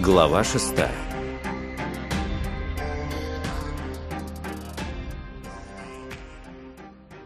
Глава шестая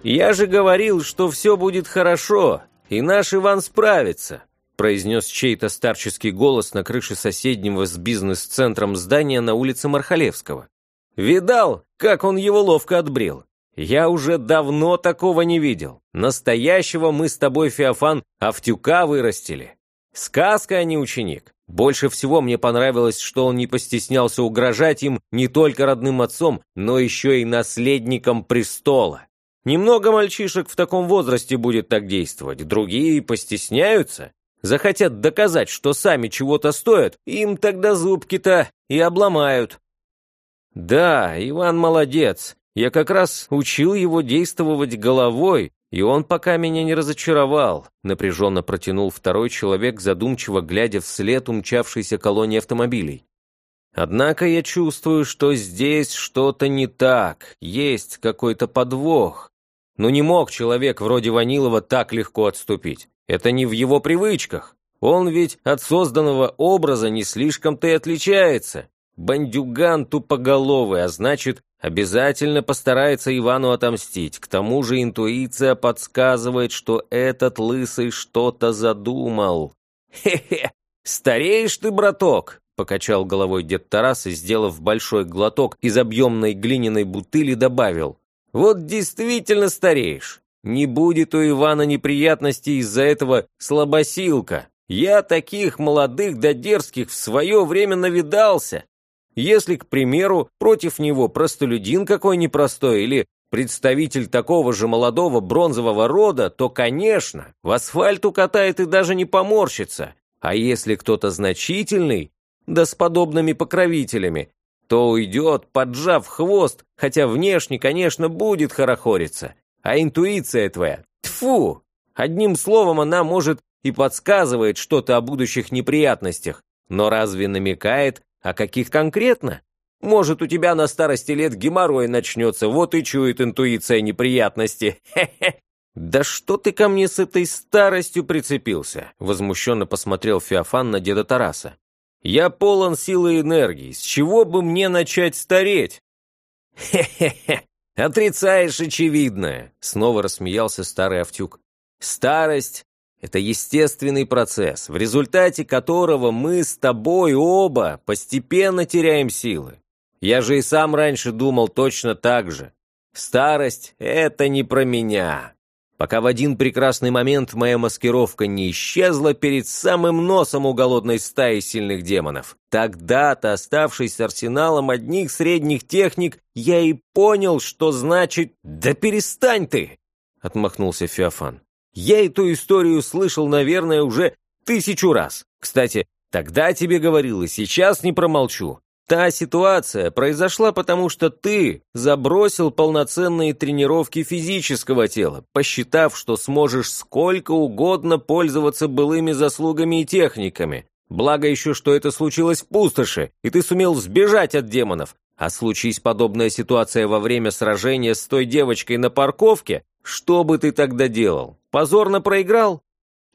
«Я же говорил, что все будет хорошо, и наш Иван справится», произнес чей-то старческий голос на крыше соседнего с бизнес-центром здания на улице Мархалевского. «Видал, как он его ловко отбрил? Я уже давно такого не видел. Настоящего мы с тобой, Феофан, Автюка вырастили. Сказка, а не ученик. Больше всего мне понравилось, что он не постеснялся угрожать им не только родным отцом, но еще и наследником престола. Немного мальчишек в таком возрасте будет так действовать, другие постесняются. Захотят доказать, что сами чего-то стоят, им тогда зубки-то и обломают. Да, Иван молодец. Я как раз учил его действовать головой, и он пока меня не разочаровал, напряженно протянул второй человек, задумчиво глядя вслед умчавшейся колонии автомобилей. Однако я чувствую, что здесь что-то не так, есть какой-то подвох. Но не мог человек вроде Ванилова так легко отступить. Это не в его привычках. Он ведь от созданного образа не слишком-то и отличается. Бандюган тупоголовый, а значит, обязательно постарается Ивану отомстить. К тому же интуиция подсказывает, что этот лысый что-то задумал. «Хе-хе, стареешь ты, браток!» — покачал головой дед Тарас и, сделав большой глоток из объемной глиняной бутыли, добавил. Вот действительно стареешь. Не будет у Ивана неприятностей из-за этого слабосилка. Я таких молодых да дерзких в свое время навидался. Если, к примеру, против него простолюдин какой непростой или представитель такого же молодого бронзового рода, то, конечно, в асфальт укатает и даже не поморщится. А если кто-то значительный, да с подобными покровителями, то уйдет, поджав хвост, хотя внешне, конечно, будет хорохориться. А интуиция твоя, тфу, одним словом она может и подсказывает что-то о будущих неприятностях, но разве намекает, а каких конкретно? Может, у тебя на старости лет геморрой начнется, вот и чует интуиция неприятности. Хе-хе. «Да что ты ко мне с этой старостью прицепился?» Возмущенно посмотрел Феофан на деда Тараса. Я полон силы и энергии. С чего бы мне начать стареть? Хе-хе-хе, отрицаешь очевидное, снова рассмеялся старый Автюк. Старость — это естественный процесс, в результате которого мы с тобой оба постепенно теряем силы. Я же и сам раньше думал точно так же. Старость — это не про меня пока в один прекрасный момент моя маскировка не исчезла перед самым носом у голодной стаи сильных демонов. Тогда-то, оставшись арсеналом одних средних техник, я и понял, что значит «Да перестань ты!» — отмахнулся Феофан. «Я эту историю слышал, наверное, уже тысячу раз. Кстати, тогда тебе говорил и сейчас не промолчу. Та ситуация произошла потому, что ты забросил полноценные тренировки физического тела, посчитав, что сможешь сколько угодно пользоваться былыми заслугами и техниками. Благо еще, что это случилось в пустоши, и ты сумел сбежать от демонов. А случись подобная ситуация во время сражения с той девочкой на парковке, что бы ты тогда делал? Позорно проиграл?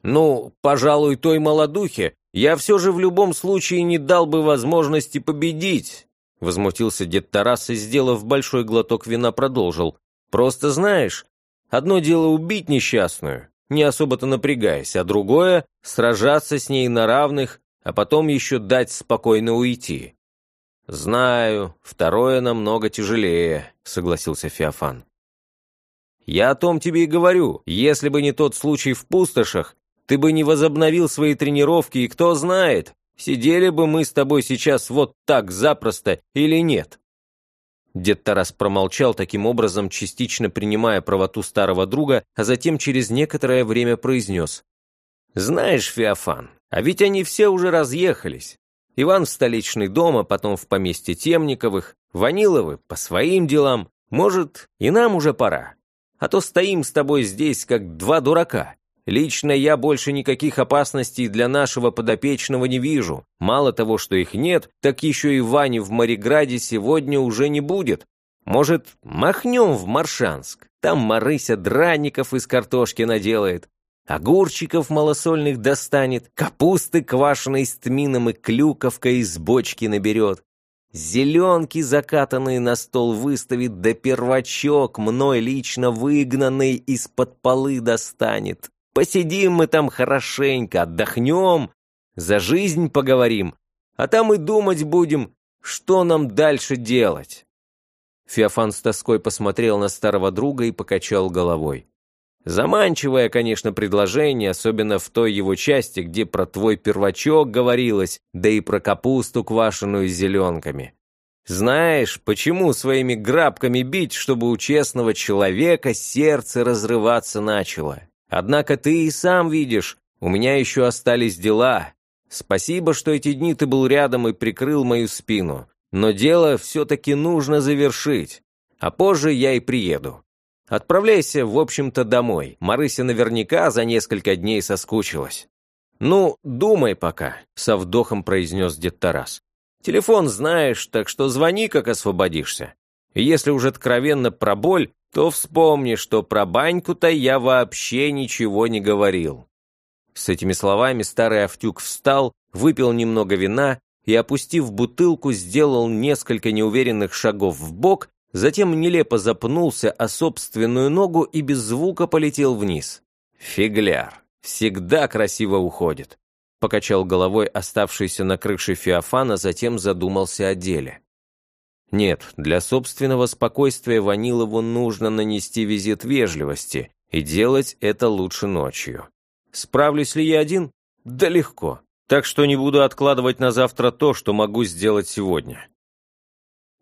Ну, пожалуй, той молодухе я все же в любом случае не дал бы возможности победить. Возмутился дед Тарас и, сделав большой глоток вина, продолжил. Просто знаешь, одно дело убить несчастную, не особо-то напрягаясь, а другое — сражаться с ней на равных, а потом еще дать спокойно уйти. «Знаю, второе намного тяжелее», — согласился Феофан. «Я о том тебе и говорю. Если бы не тот случай в пустошах, ты бы не возобновил свои тренировки, и кто знает, сидели бы мы с тобой сейчас вот так запросто или нет». Дед Тарас промолчал, таким образом частично принимая правоту старого друга, а затем через некоторое время произнес. «Знаешь, Феофан, а ведь они все уже разъехались. Иван в столичный дом, а потом в поместье Темниковых, Ваниловы по своим делам. Может, и нам уже пора. А то стоим с тобой здесь, как два дурака. Лично я больше никаких опасностей для нашего подопечного не вижу. Мало того, что их нет, так еще и Вани в Мариграде сегодня уже не будет. Может, махнем в Маршанск? Там Марыся драников из картошки наделает. огурчиков малосольных достанет, капусты квашеной с тмином и клюковкой из бочки наберет, зеленки закатанные на стол выставит, да первачок мной лично выгнанный из-под полы достанет. Посидим мы там хорошенько, отдохнем, за жизнь поговорим, а там и думать будем, что нам дальше делать. Феофан с тоской посмотрел на старого друга и покачал головой. Заманчивое, конечно, предложение, особенно в той его части, где про твой первачок говорилось, да и про капусту, квашеную с зеленками. Знаешь, почему своими грабками бить, чтобы у честного человека сердце разрываться начало? Однако ты и сам видишь, у меня еще остались дела. Спасибо, что эти дни ты был рядом и прикрыл мою спину. Но дело все-таки нужно завершить, а позже я и приеду. Отправляйся, в общем-то, домой. Марыся наверняка за несколько дней соскучилась. «Ну, думай пока», — со вдохом произнес дед Тарас. «Телефон знаешь, так что звони, как освободишься. Если уж откровенно про боль, то вспомни, что про баньку-то я вообще ничего не говорил». С этими словами старый Автюк встал, выпил немного вина и, опустив бутылку, сделал несколько неуверенных шагов в бок Затем нелепо запнулся о собственную ногу и без звука полетел вниз. «Фигляр! Всегда красиво уходит!» Покачал головой оставшийся на крыше Феофана, затем задумался о деле. Нет, для собственного спокойствия Ванилову нужно нанести визит вежливости, и делать это лучше ночью. Справлюсь ли я один? Да легко. Так что не буду откладывать на завтра то, что могу сделать сегодня.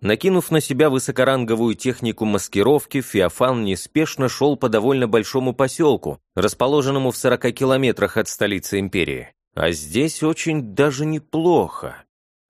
Накинув на себя высокоранговую технику маскировки, Феофан неспешно шел по довольно большому поселку, расположенному в 40 километрах от столицы империи. А здесь очень даже неплохо.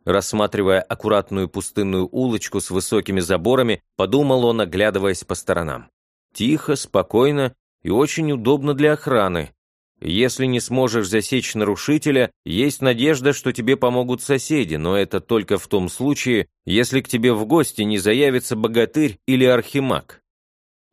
Рассматривая аккуратную пустынную улочку с высокими заборами, подумал он, оглядываясь по сторонам. Тихо, спокойно и очень удобно для охраны, если не сможешь засечь нарушителя, есть надежда, что тебе помогут соседи, но это только в том случае, если к тебе в гости не заявится богатырь или архимаг.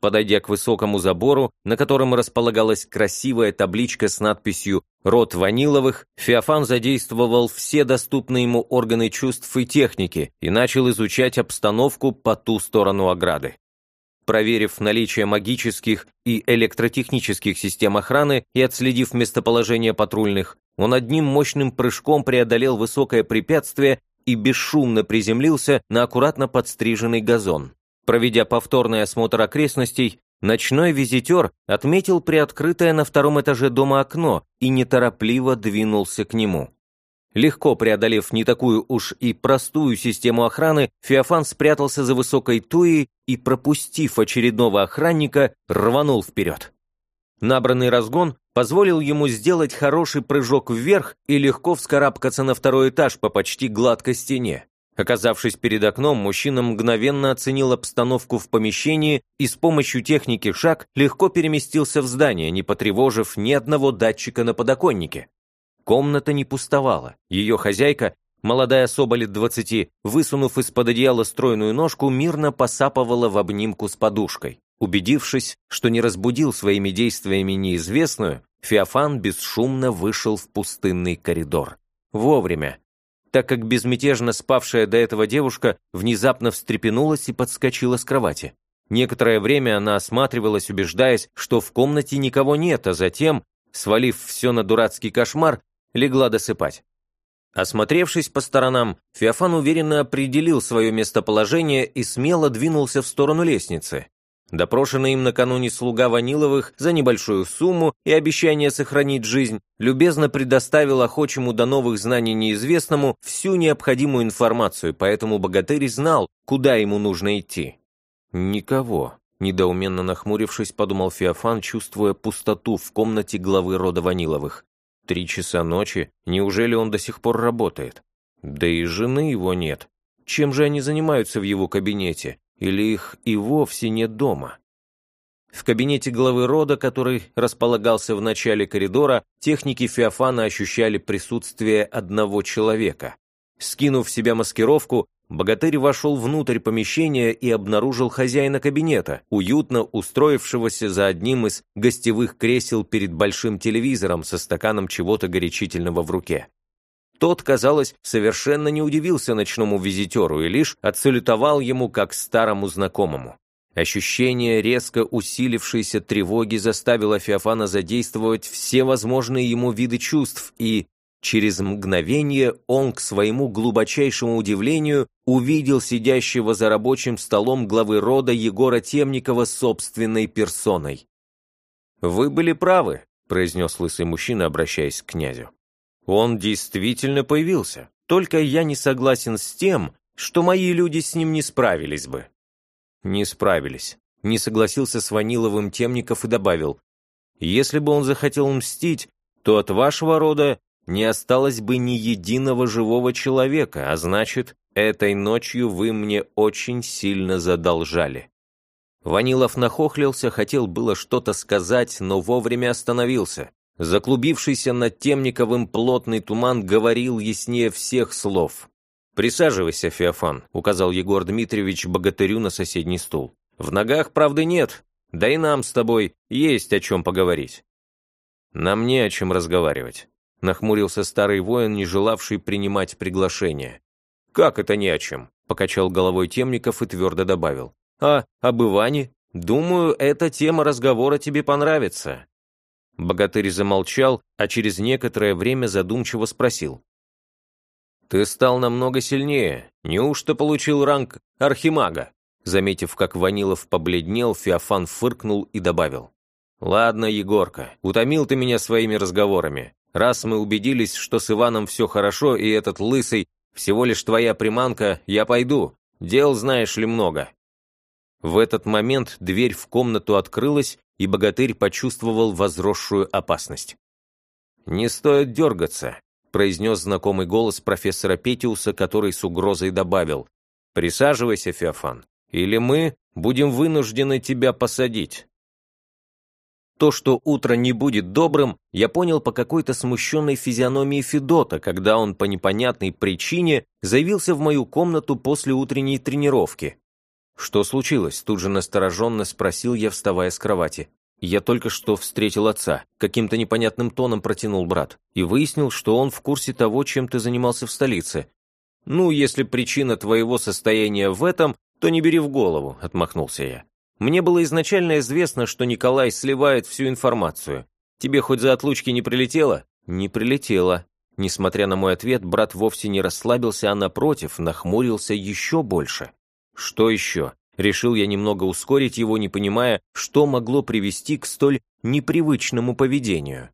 Подойдя к высокому забору, на котором располагалась красивая табличка с надписью «Род Ваниловых», Феофан задействовал все доступные ему органы чувств и техники и начал изучать обстановку по ту сторону ограды. Проверив наличие магических и электротехнических систем охраны и отследив местоположение патрульных, он одним мощным прыжком преодолел высокое препятствие и бесшумно приземлился на аккуратно подстриженный газон. Проведя повторный осмотр окрестностей, ночной визитер отметил приоткрытое на втором этаже дома окно и неторопливо двинулся к нему. Легко преодолев не такую уж и простую систему охраны, Феофан спрятался за высокой туей и, пропустив очередного охранника, рванул вперед. Набранный разгон позволил ему сделать хороший прыжок вверх и легко вскарабкаться на второй этаж по почти гладкой стене. Оказавшись перед окном, мужчина мгновенно оценил обстановку в помещении и с помощью техники шаг легко переместился в здание, не потревожив ни одного датчика на подоконнике. Комната не пустовала. Ее хозяйка, молодая особа лет двадцати, высунув из-под одеяла стройную ножку, мирно посапывала в обнимку с подушкой. Убедившись, что не разбудил своими действиями неизвестную, Феофан бесшумно вышел в пустынный коридор. Вовремя, так как безмятежно спавшая до этого девушка внезапно встрепенулась и подскочила с кровати. Некоторое время она осматривалась, убеждаясь, что в комнате никого нет, а затем, свалив все на дурацкий кошмар, легла досыпать. Осмотревшись по сторонам, Феофан уверенно определил свое местоположение и смело двинулся в сторону лестницы. Допрошенный им накануне слуга Ваниловых за небольшую сумму и обещание сохранить жизнь, любезно предоставил охочему до новых знаний неизвестному всю необходимую информацию, поэтому богатырь знал, куда ему нужно идти. «Никого», — недоуменно нахмурившись, подумал Феофан, чувствуя пустоту в комнате главы рода Ваниловых. Три часа ночи? Неужели он до сих пор работает? Да и жены его нет. Чем же они занимаются в его кабинете? Или их и вовсе нет дома? В кабинете главы рода, который располагался в начале коридора, техники Феофана ощущали присутствие одного человека. Скинув в себя маскировку, Богатырь вошел внутрь помещения и обнаружил хозяина кабинета, уютно устроившегося за одним из гостевых кресел перед большим телевизором со стаканом чего-то горячительного в руке. Тот, казалось, совершенно не удивился ночному визитеру и лишь отсалютовал ему как старому знакомому. Ощущение резко усилившейся тревоги заставило Феофана задействовать все возможные ему виды чувств, и через мгновение он, к своему глубочайшему удивлению, увидел сидящего за рабочим столом главы рода Егора Темникова собственной персоной. «Вы были правы», — произнес лысый мужчина, обращаясь к князю. «Он действительно появился, только я не согласен с тем, что мои люди с ним не справились бы». Не справились. Не согласился с Ваниловым Темников и добавил, «Если бы он захотел мстить, то от вашего рода не осталось бы ни единого живого человека, а значит, этой ночью вы мне очень сильно задолжали». Ванилов нахохлился, хотел было что-то сказать, но вовремя остановился. Заклубившийся над Темниковым плотный туман говорил яснее всех слов. «Присаживайся, Феофан», — указал Егор Дмитриевич богатырю на соседний стул. «В ногах, правды, нет, да и нам с тобой есть о чем поговорить». «Нам не о чем разговаривать», — нахмурился старый воин, не желавший принимать приглашение. «Как это не о чем?» — покачал головой Темников и твердо добавил. «А об Иване? Думаю, эта тема разговора тебе понравится». Богатырь замолчал, а через некоторое время задумчиво спросил. «Ты стал намного сильнее. Неужто получил ранг архимага?» Заметив, как Ванилов побледнел, Феофан фыркнул и добавил. «Ладно, Егорка, утомил ты меня своими разговорами. Раз мы убедились, что с Иваном все хорошо, и этот лысый всего лишь твоя приманка, я пойду. Дел знаешь ли много». В этот момент дверь в комнату открылась, и богатырь почувствовал возросшую опасность. «Не стоит дергаться произнес знакомый голос профессора Петиуса, который с угрозой добавил «Присаживайся, Феофан, или мы будем вынуждены тебя посадить». То, что утро не будет добрым, я понял по какой-то смущенной физиономии Федота, когда он по непонятной причине заявился в мою комнату после утренней тренировки. «Что случилось?» – тут же настороженно спросил я, вставая с кровати. «Я только что встретил отца», — каким-то непонятным тоном протянул брат, и выяснил, что он в курсе того, чем ты занимался в столице. «Ну, если причина твоего состояния в этом, то не бери в голову», — отмахнулся я. «Мне было изначально известно, что Николай сливает всю информацию. Тебе хоть за отлучки не прилетело?» «Не прилетело». Несмотря на мой ответ, брат вовсе не расслабился, а напротив, нахмурился еще больше. «Что еще?» Решил я немного ускорить его, не понимая, что могло привести к столь непривычному поведению.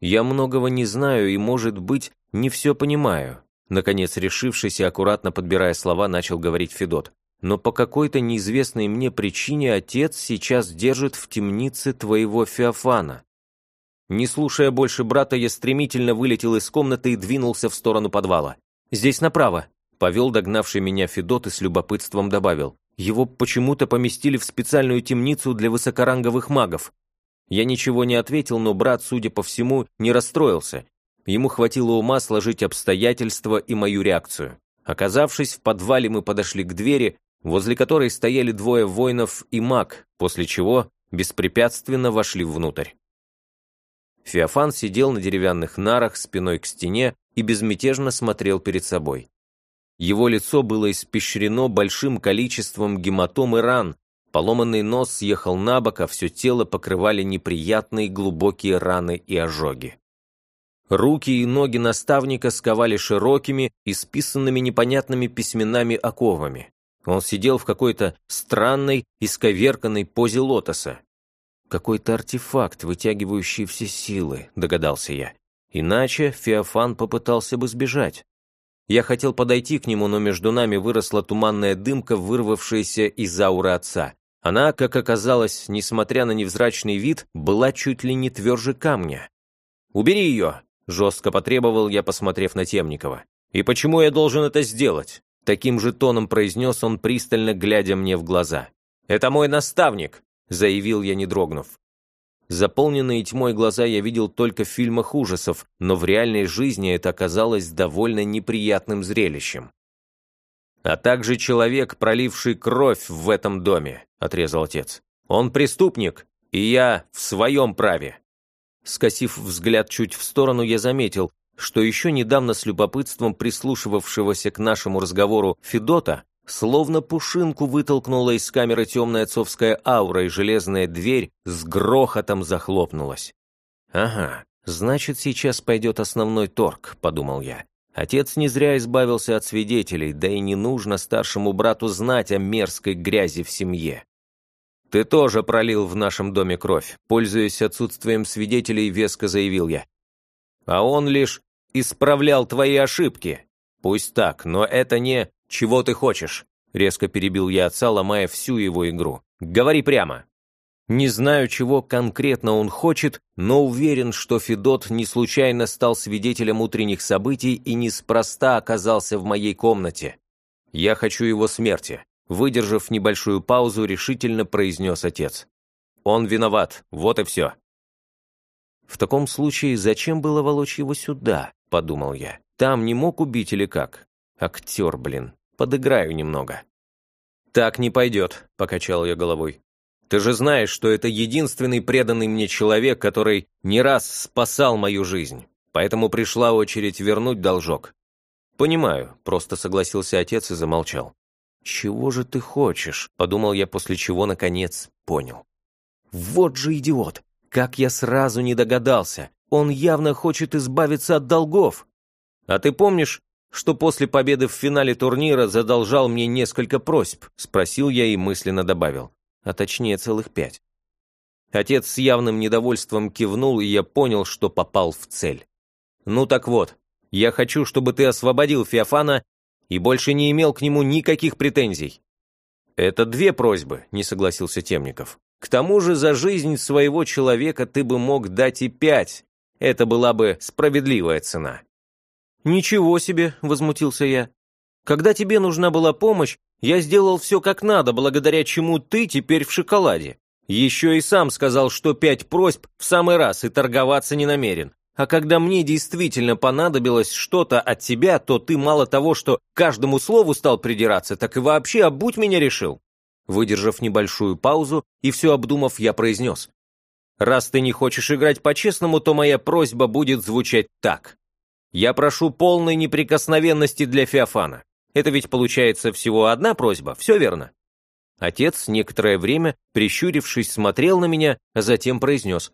«Я многого не знаю и, может быть, не все понимаю», наконец решившись и аккуратно подбирая слова, начал говорить Федот. «Но по какой-то неизвестной мне причине отец сейчас держит в темнице твоего Феофана». Не слушая больше брата, я стремительно вылетел из комнаты и двинулся в сторону подвала. «Здесь направо», — повел догнавший меня Федот и с любопытством добавил. Его почему-то поместили в специальную темницу для высокоранговых магов. Я ничего не ответил, но брат, судя по всему, не расстроился. Ему хватило ума сложить обстоятельства и мою реакцию. Оказавшись в подвале, мы подошли к двери, возле которой стояли двое воинов и маг, после чего беспрепятственно вошли внутрь. Феофан сидел на деревянных нарах спиной к стене и безмятежно смотрел перед собой. Его лицо было испещрено большим количеством гематом и ран, поломанный нос съехал на бок, а все тело покрывали неприятные глубокие раны и ожоги. Руки и ноги наставника сковали широкими, исписанными непонятными письменами оковами. Он сидел в какой-то странной, исковерканной позе лотоса. «Какой-то артефакт, вытягивающий все силы», — догадался я. Иначе Феофан попытался бы сбежать. Я хотел подойти к нему, но между нами выросла туманная дымка, вырвавшаяся из ауры отца. Она, как оказалось, несмотря на невзрачный вид, была чуть ли не тверже камня. «Убери ее!» – жестко потребовал я, посмотрев на Темникова. «И почему я должен это сделать?» Таким же тоном произнес он, пристально глядя мне в глаза. «Это мой наставник!» – заявил я, не дрогнув. Заполненные тьмой глаза я видел только в фильмах ужасов, но в реальной жизни это оказалось довольно неприятным зрелищем. а также человек, проливший кровь в этом доме», — отрезал отец. «Он преступник, и я в своем праве». Скосив взгляд чуть в сторону, я заметил, что еще недавно с любопытством прислушивавшегося к нашему разговору Федота, словно пушинку вытолкнула из камеры темная отцовская аура, и железная дверь с грохотом захлопнулась. «Ага, значит, сейчас пойдет основной торг», — подумал я. Отец не зря избавился от свидетелей, да и не нужно старшему брату знать о мерзкой грязи в семье. «Ты тоже пролил в нашем доме кровь», пользуясь отсутствием свидетелей, веско заявил я. «А он лишь исправлял твои ошибки. Пусть так, но это не «чего ты хочешь», резко перебил я отца, ломая всю его игру. «Говори прямо». Не знаю, чего конкретно он хочет, но уверен, что Федот не случайно стал свидетелем утренних событий и неспроста оказался в моей комнате. Я хочу его смерти. Выдержав небольшую паузу, решительно произнес отец. Он виноват, вот и все. В таком случае, зачем было волочь его сюда, подумал я. Там не мог убить или как? Актер, блин, подыграю немного. Так не пойдет, покачал я головой. Ты же знаешь, что это единственный преданный мне человек, который не раз спасал мою жизнь. Поэтому пришла очередь вернуть должок. Понимаю, просто согласился отец и замолчал. «Чего же ты хочешь?» – подумал я, после чего, наконец, понял. «Вот же идиот! Как я сразу не догадался! Он явно хочет избавиться от долгов!» «А ты помнишь, что после победы в финале турнира задолжал мне несколько просьб?» – спросил я и мысленно добавил а точнее целых пять. Отец с явным недовольством кивнул, и я понял, что попал в цель. «Ну так вот, я хочу, чтобы ты освободил Феофана и больше не имел к нему никаких претензий». «Это две просьбы», — не согласился Темников. «К тому же за жизнь своего человека ты бы мог дать и пять. Это была бы справедливая цена». «Ничего себе», — возмутился я. «Когда тебе нужна была помощь, я сделал все как надо, благодаря чему ты теперь в шоколаде. Еще и сам сказал, что пять просьб в самый раз и торговаться не намерен. А когда мне действительно понадобилось что-то от тебя, то ты мало того, что каждому слову стал придираться, так и вообще обуть меня решил. Выдержав небольшую паузу и все обдумав, я произнес. Раз ты не хочешь играть по-честному, то моя просьба будет звучать так. Я прошу полной неприкосновенности для Феофана. Это ведь получается всего одна просьба, все верно?» Отец некоторое время, прищурившись, смотрел на меня, а затем произнес.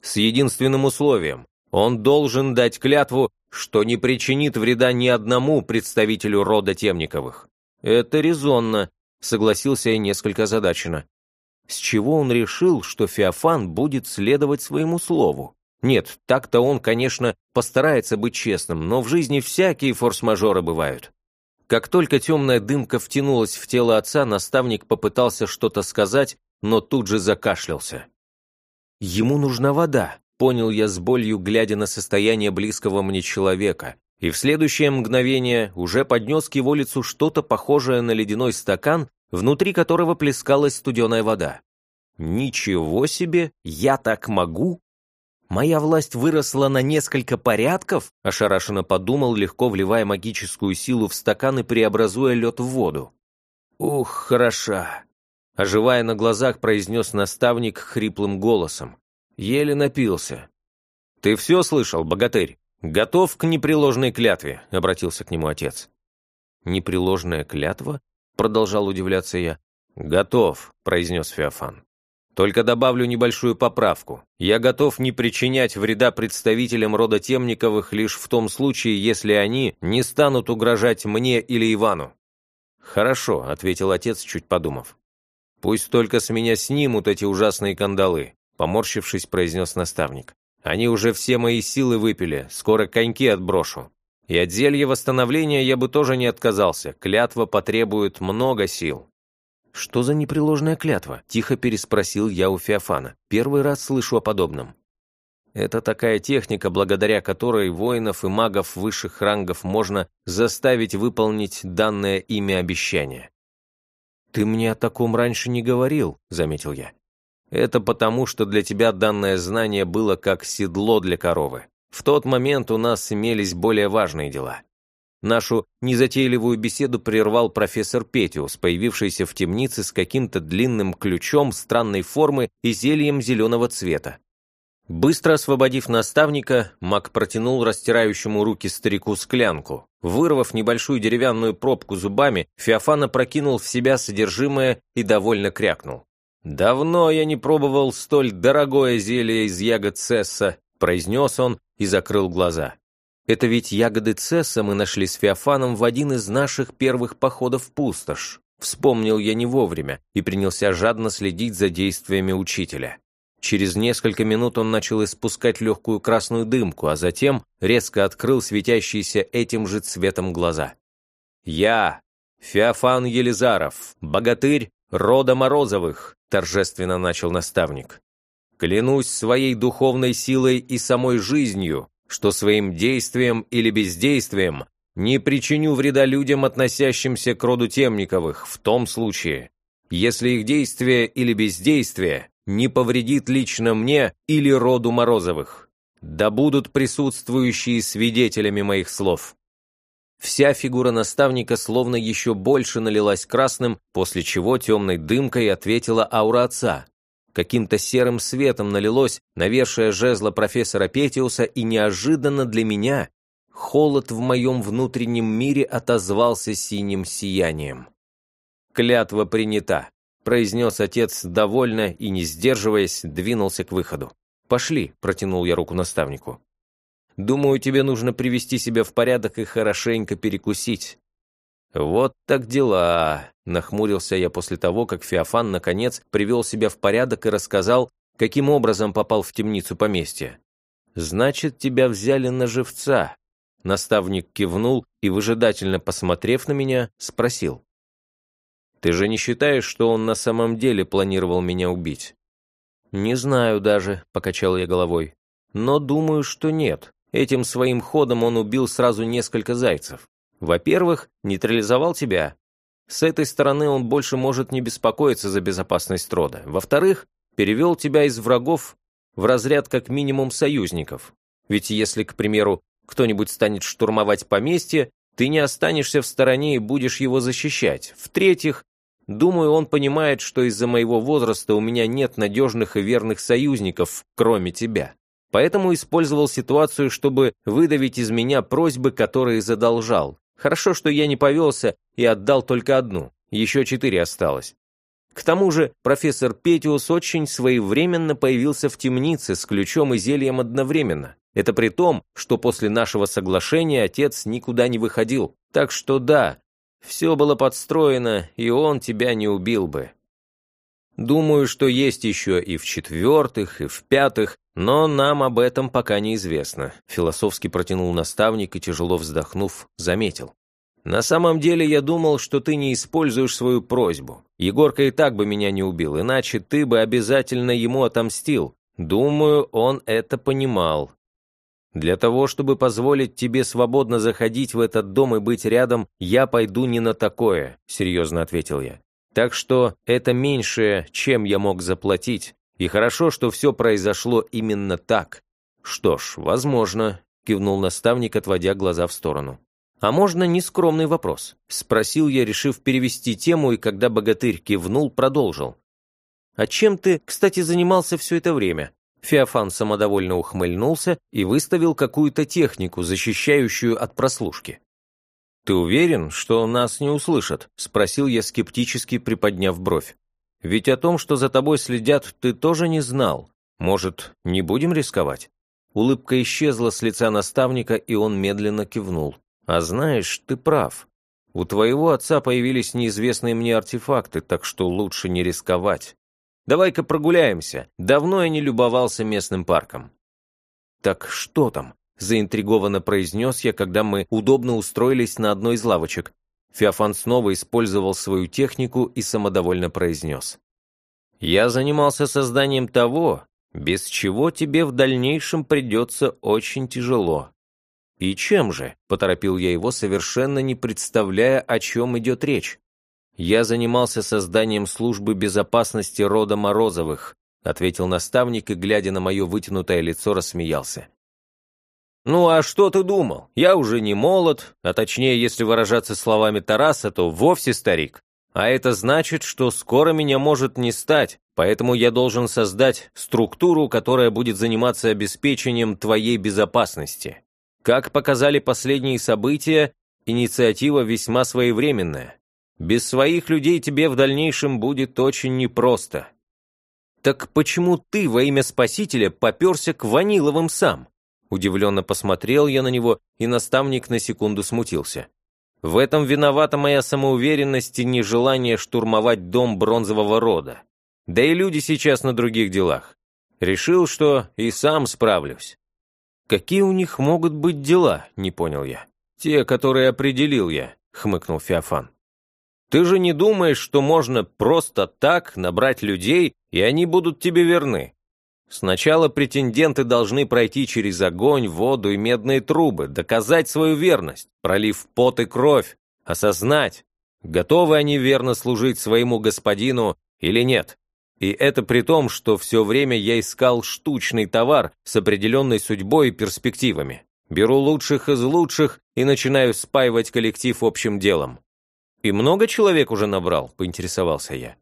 «С единственным условием. Он должен дать клятву, что не причинит вреда ни одному представителю рода Темниковых». «Это резонно», — согласился я несколько озадаченно. С чего он решил, что Феофан будет следовать своему слову? Нет, так-то он, конечно, постарается быть честным, но в жизни всякие форс-мажоры бывают. Как только темная дымка втянулась в тело отца, наставник попытался что-то сказать, но тут же закашлялся. «Ему нужна вода», — понял я с болью, глядя на состояние близкого мне человека, и в следующее мгновение уже поднес к его лицу что-то похожее на ледяной стакан, внутри которого плескалась студеная вода. «Ничего себе! Я так могу?» «Моя власть выросла на несколько порядков?» – ошарашенно подумал, легко вливая магическую силу в стакан и преобразуя лед в воду. «Ух, хороша!» – оживая на глазах, произнес наставник хриплым голосом. Еле напился. «Ты все слышал, богатырь? Готов к непреложной клятве?» – обратился к нему отец. «Непреложная клятва?» – продолжал удивляться я. «Готов», – произнес Феофан. Только добавлю небольшую поправку. Я готов не причинять вреда представителям рода Темниковых лишь в том случае, если они не станут угрожать мне или Ивану. «Хорошо», — ответил отец, чуть подумав. «Пусть только с меня снимут эти ужасные кандалы», — поморщившись, произнес наставник. «Они уже все мои силы выпили, скоро коньки отброшу. И от зелья восстановления я бы тоже не отказался, клятва потребует много сил». «Что за непреложная клятва?» – тихо переспросил я у Феофана. «Первый раз слышу о подобном». Это такая техника, благодаря которой воинов и магов высших рангов можно заставить выполнить данное ими обещание. «Ты мне о таком раньше не говорил», — заметил я. «Это потому, что для тебя данное знание было как седло для коровы. В тот момент у нас имелись более важные дела. Нашу незатейливую беседу прервал профессор Петиус, появившийся в темнице с каким-то длинным ключом странной формы и зельем зеленого цвета. Быстро освободив наставника, маг протянул растирающему руки старику склянку. Вырвав небольшую деревянную пробку зубами, Феофан опрокинул в себя содержимое и довольно крякнул. «Давно я не пробовал столь дорогое зелье из ягод цесса», произнес он и закрыл глаза. Это ведь ягоды цесса мы нашли с Феофаном в один из наших первых походов в пустошь. Вспомнил я не вовремя и принялся жадно следить за действиями учителя. Через несколько минут он начал испускать легкую красную дымку, а затем резко открыл светящиеся этим же цветом глаза. «Я, Феофан Елизаров, богатырь рода Морозовых», торжественно начал наставник. «Клянусь своей духовной силой и самой жизнью, что своим действием или бездействием не причиню вреда людям, относящимся к роду Темниковых, в том случае, если их действие или бездействие не повредит лично мне или роду Морозовых. Да будут присутствующие свидетелями моих слов. Вся фигура наставника словно еще больше налилась красным, после чего темной дымкой ответила аура отца, каким-то серым светом налилось навершие жезла профессора Петиуса, и неожиданно для меня холод в моем внутреннем мире отозвался синим сиянием. «Клятва принята», — произнес отец довольно и, не сдерживаясь, двинулся к выходу. «Пошли», — протянул я руку наставнику. «Думаю, тебе нужно привести себя в порядок и хорошенько перекусить. «Вот так дела», — нахмурился я после того, как Феофан, наконец, привел себя в порядок и рассказал, каким образом попал в темницу поместья. «Значит, тебя взяли на живца», — наставник кивнул и, выжидательно посмотрев на меня, спросил. «Ты же не считаешь, что он на самом деле планировал меня убить?» «Не знаю даже», — покачал я головой. «Но думаю, что нет. Этим своим ходом он убил сразу несколько зайцев. Во-первых, нейтрализовал тебя. С этой стороны он больше может не беспокоиться за безопасность рода. Во-вторых, перевел тебя из врагов в разряд как минимум союзников. Ведь если, к примеру, кто-нибудь станет штурмовать поместье, ты не останешься в стороне и будешь его защищать. В-третьих, думаю, он понимает, что из-за моего возраста у меня нет надежных и верных союзников, кроме тебя. Поэтому использовал ситуацию, чтобы выдавить из меня просьбы, которые задолжал. Хорошо, что я не повелся и отдал только одну, еще четыре осталось. К тому же профессор Петиус очень своевременно появился в темнице с ключом и зельем одновременно. Это при том, что после нашего соглашения отец никуда не выходил. Так что да, все было подстроено, и он тебя не убил бы. Думаю, что есть еще и в четвертых, и в пятых, но нам об этом пока неизвестно. Философски протянул наставник и, тяжело вздохнув, заметил. На самом деле я думал, что ты не используешь свою просьбу. Егорка и так бы меня не убил, иначе ты бы обязательно ему отомстил. Думаю, он это понимал. Для того, чтобы позволить тебе свободно заходить в этот дом и быть рядом, я пойду не на такое, серьезно ответил я. Так что это меньшее, чем я мог заплатить. И хорошо, что все произошло именно так. Что ж, возможно, кивнул наставник, отводя глаза в сторону. «А можно нескромный вопрос?» — спросил я, решив перевести тему, и когда богатырь кивнул, продолжил. «А чем ты, кстати, занимался все это время?» Феофан самодовольно ухмыльнулся и выставил какую-то технику, защищающую от прослушки. «Ты уверен, что нас не услышат?» — спросил я скептически, приподняв бровь. «Ведь о том, что за тобой следят, ты тоже не знал. Может, не будем рисковать?» Улыбка исчезла с лица наставника, и он медленно кивнул. А знаешь, ты прав. У твоего отца появились неизвестные мне артефакты, так что лучше не рисковать. Давай-ка прогуляемся. Давно я не любовался местным парком. Так что там? Заинтригованно произнес я, когда мы удобно устроились на одной из лавочек. Феофан снова использовал свою технику и самодовольно произнес. «Я занимался созданием того, без чего тебе в дальнейшем придется очень тяжело. «И чем же?» – поторопил я его, совершенно не представляя, о чем идет речь. «Я занимался созданием службы безопасности рода Морозовых», – ответил наставник и, глядя на мое вытянутое лицо, рассмеялся. «Ну а что ты думал? Я уже не молод, а точнее, если выражаться словами Тараса, то вовсе старик. А это значит, что скоро меня может не стать, поэтому я должен создать структуру, которая будет заниматься обеспечением твоей безопасности. Как показали последние события, инициатива весьма своевременная. Без своих людей тебе в дальнейшем будет очень непросто. Так почему ты во имя Спасителя поперся к Ваниловым сам? Удивленно посмотрел я на него, и наставник на секунду смутился. В этом виновата моя самоуверенность и нежелание штурмовать дом бронзового рода. Да и люди сейчас на других делах. Решил, что и сам справлюсь. Какие у них могут быть дела, не понял я. Те, которые определил я, хмыкнул Феофан. Ты же не думаешь, что можно просто так набрать людей, и они будут тебе верны? Сначала претенденты должны пройти через огонь, воду и медные трубы, доказать свою верность, пролив пот и кровь, осознать, готовы они верно служить своему господину или нет. И это при том, что все время я искал штучный товар с определенной судьбой и перспективами. Беру лучших из лучших и начинаю спаивать коллектив общим делом. «И много человек уже набрал?» – поинтересовался я.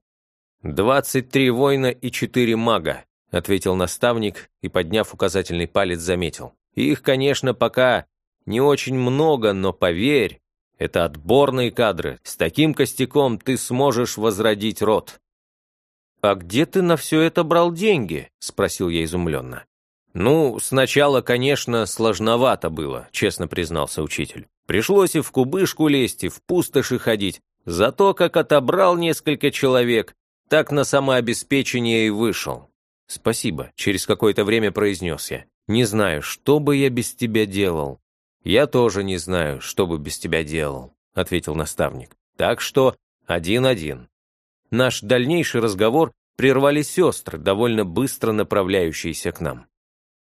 «Двадцать три воина и четыре мага», — ответил наставник и, подняв указательный палец, заметил. «Их, конечно, пока не очень много, но поверь, это отборные кадры. С таким костяком ты сможешь возродить род». «А где ты на все это брал деньги?» — спросил я изумленно. «Ну, сначала, конечно, сложновато было», — честно признался учитель. «Пришлось и в кубышку лезть, и в пустоши ходить. Зато как отобрал несколько человек, так на самообеспечение и вышел. «Спасибо», — через какое-то время произнес я. «Не знаю, что бы я без тебя делал». «Я тоже не знаю, что бы без тебя делал», — ответил наставник. «Так что один-один». Наш дальнейший разговор прервали сестры, довольно быстро направляющиеся к нам.